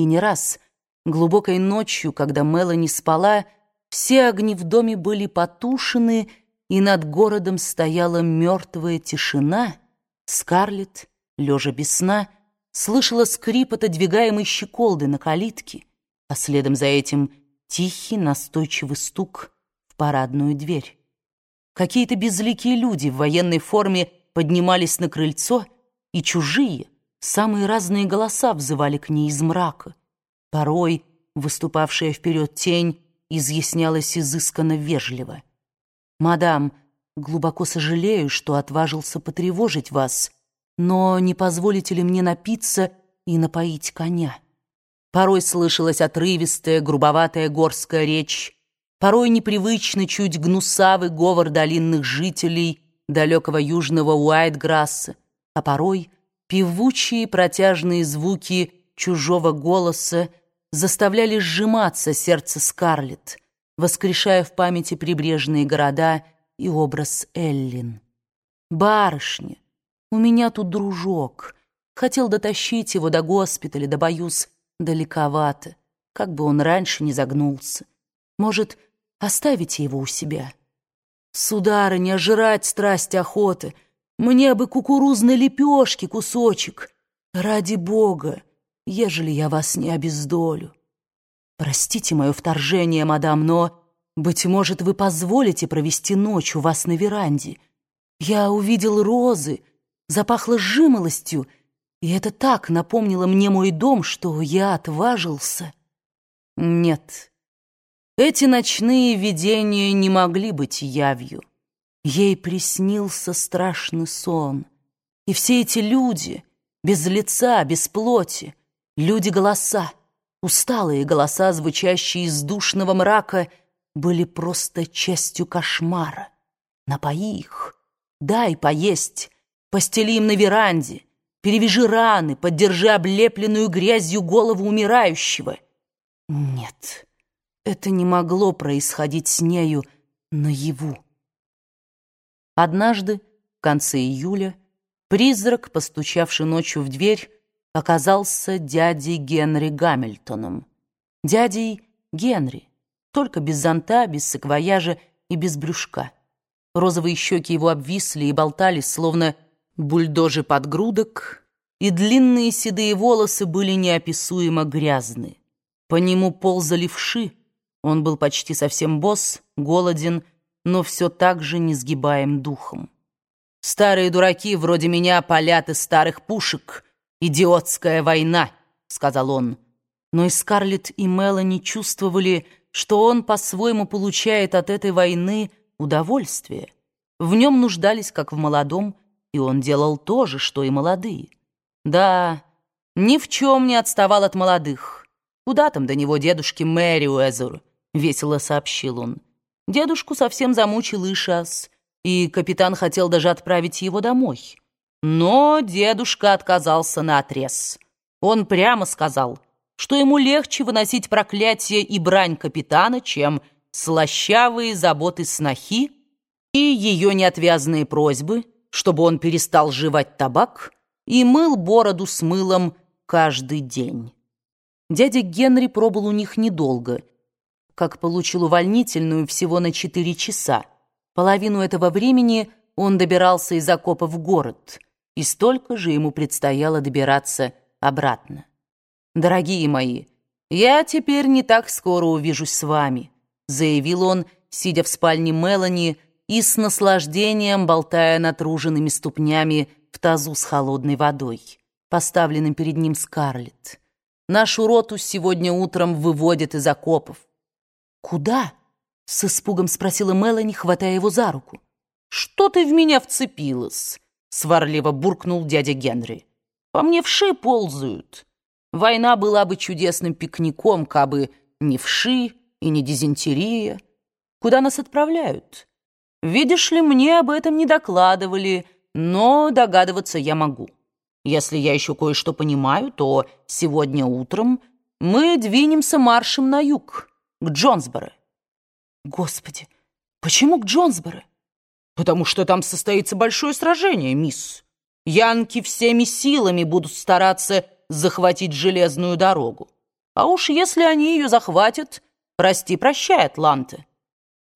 И не раз, глубокой ночью, когда Мелани спала, все огни в доме были потушены, и над городом стояла мертвая тишина, Скарлетт, лежа без сна, слышала скрип отодвигаемой щеколды на калитке, а следом за этим тихий настойчивый стук в парадную дверь. Какие-то безликие люди в военной форме поднимались на крыльцо, и чужие, самые разные голоса взывали к ней из мрака. Порой выступавшая вперед тень изъяснялась изысканно вежливо. «Мадам, глубоко сожалею, что отважился потревожить вас, но не позволите ли мне напиться и напоить коня?» Порой слышалась отрывистая, грубоватая горская речь, порой непривычный, чуть гнусавый говор долинных жителей далекого южного Уайтграсса, а порой певучие протяжные звуки чужого голоса заставляли сжиматься сердце Скарлетт, воскрешая в памяти прибрежные города и образ Эллин. «Барышня, у меня тут дружок. Хотел дотащить его до госпиталя, да боюсь, далековато, как бы он раньше не загнулся. Может, оставите его у себя?» «Сударыня, жрать страсть охоты. Мне бы кукурузной лепешки кусочек. Ради бога!» ежели я вас не обездолю. Простите мое вторжение, мадам, но, быть может, вы позволите провести ночь у вас на веранде. Я увидел розы, запахло жимолостью, и это так напомнило мне мой дом, что я отважился. Нет, эти ночные видения не могли быть явью. Ей приснился страшный сон, и все эти люди, без лица, без плоти, Люди-голоса, усталые голоса, звучащие из душного мрака, были просто частью кошмара. Напои их, дай поесть, постели им на веранде, перевяжи раны, поддержи облепленную грязью голову умирающего. Нет, это не могло происходить с нею наяву. Однажды, в конце июля, призрак, постучавший ночью в дверь, оказался дядей Генри Гамильтоном. Дядей Генри, только без зонта, без саквояжа и без брюшка. Розовые щеки его обвисли и болтались, словно бульдожи подгрудок, и длинные седые волосы были неописуемо грязны. По нему ползали вши, он был почти совсем босс, голоден, но все так же несгибаем духом. Старые дураки вроде меня палят из старых пушек — «Идиотская война», — сказал он. Но и Скарлетт, и Мелани чувствовали, что он по-своему получает от этой войны удовольствие. В нем нуждались, как в молодом, и он делал то же, что и молодые. Да, ни в чем не отставал от молодых. Куда там до него дедушки Мэри Уэзер? Весело сообщил он. Дедушку совсем замучил Ишас, и капитан хотел даже отправить его домой. Но дедушка отказался наотрез. Он прямо сказал, что ему легче выносить проклятие и брань капитана, чем слащавые заботы снохи и ее неотвязные просьбы, чтобы он перестал жевать табак и мыл бороду с мылом каждый день. Дядя Генри пробыл у них недолго, как получил увольнительную всего на четыре часа. Половину этого времени он добирался из окопа в город — и столько же ему предстояло добираться обратно. «Дорогие мои, я теперь не так скоро увижусь с вами», заявил он, сидя в спальне Мелани и с наслаждением болтая натруженными ступнями в тазу с холодной водой, поставленным перед ним Скарлетт. «Нашу роту сегодня утром выводят из окопов». «Куда?» — с испугом спросила Мелани, хватая его за руку. «Что ты в меня вцепилась?» сварливо буркнул дядя Генри. «По мне вши ползают. Война была бы чудесным пикником, кабы не вши и не дизентерия. Куда нас отправляют? Видишь ли, мне об этом не докладывали, но догадываться я могу. Если я еще кое-что понимаю, то сегодня утром мы двинемся маршем на юг, к Джонсборо». «Господи, почему к Джонсборо?» потому что там состоится большое сражение, мисс. Янки всеми силами будут стараться захватить железную дорогу. А уж если они ее захватят, прости-прощай, Атланты.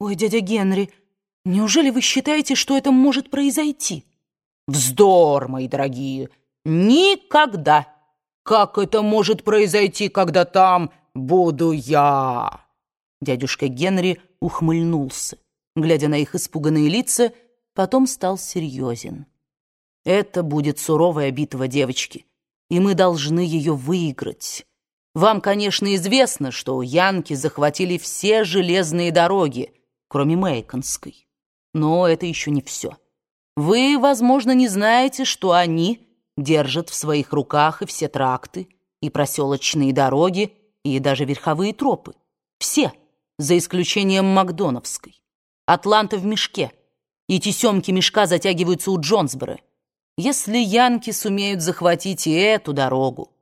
Ой, дядя Генри, неужели вы считаете, что это может произойти? Вздор, мои дорогие, никогда. Как это может произойти, когда там буду я? Дядюшка Генри ухмыльнулся, глядя на их испуганные лица, потом стал серьезен. Это будет суровая битва, девочки, и мы должны ее выиграть. Вам, конечно, известно, что янки захватили все железные дороги, кроме Мейконской. Но это еще не все. Вы, возможно, не знаете, что они держат в своих руках и все тракты, и проселочные дороги, и даже верховые тропы. Все, за исключением Макдоновской. Атланта в мешке, и тесемки мешка затягиваются у Джонсбора. Если янки сумеют захватить и эту дорогу,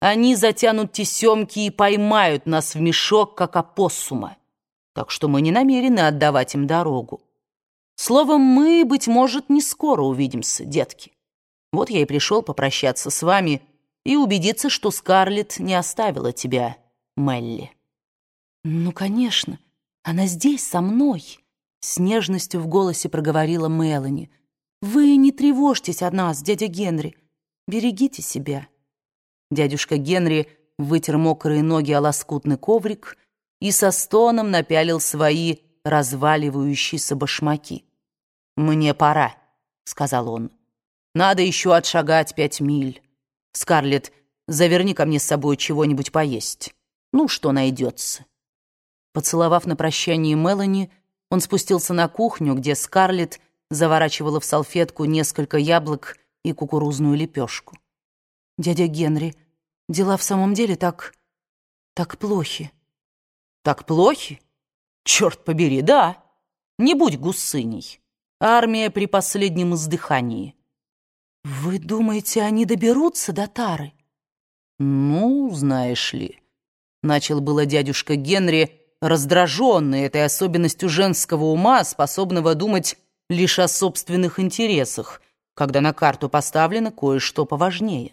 они затянут тесемки и поймают нас в мешок, как опоссума. Так что мы не намерены отдавать им дорогу. Словом, мы, быть может, не скоро увидимся, детки. Вот я и пришел попрощаться с вами и убедиться, что Скарлетт не оставила тебя, Мелли. Ну, конечно, она здесь, со мной, с нежностью в голосе проговорила Мелани. Вы не тревожьтесь о нас, дядя Генри. Берегите себя. Дядюшка Генри вытер мокрые ноги о лоскутный коврик и со стоном напялил свои разваливающиеся башмаки. «Мне пора», — сказал он. «Надо еще отшагать пять миль. Скарлетт, заверни ко мне с собой чего-нибудь поесть. Ну, что найдется». Поцеловав на прощание Мелани, он спустился на кухню, где Скарлетт заворачивала в салфетку несколько яблок и кукурузную лепешку. «Дядя Генри, дела в самом деле так... так плохи». «Так плохи? Черт побери, да. Не будь гусыней. Армия при последнем издыхании». «Вы думаете, они доберутся до Тары?» «Ну, знаешь ли...» Начал было дядюшка Генри, раздраженный этой особенностью женского ума, способного думать лишь о собственных интересах, когда на карту поставлено кое-что поважнее.